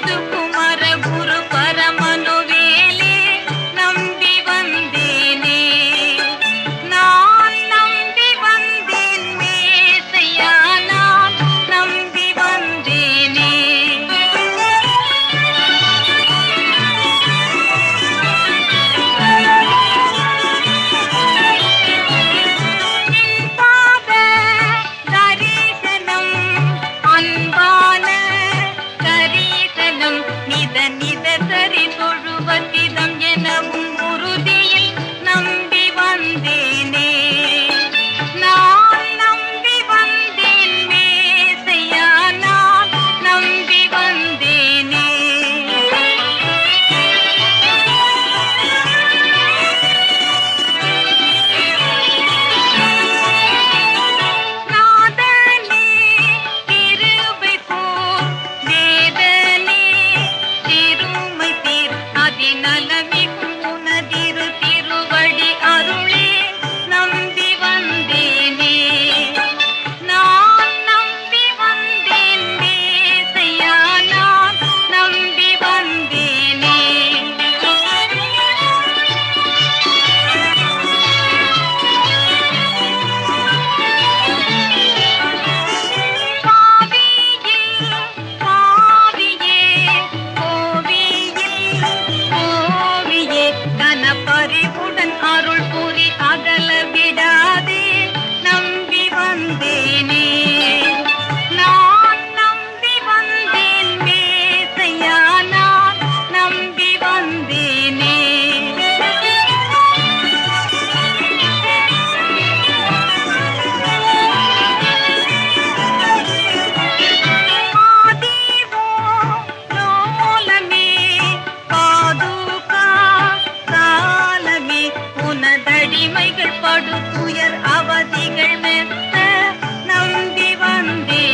சேது குமர குரு தொழுவத்திதம் அருள் புரி அகல விடாதே. தீமைகள் படுத்துயர் அவதிகள் மெத்த நம்பி வந்தே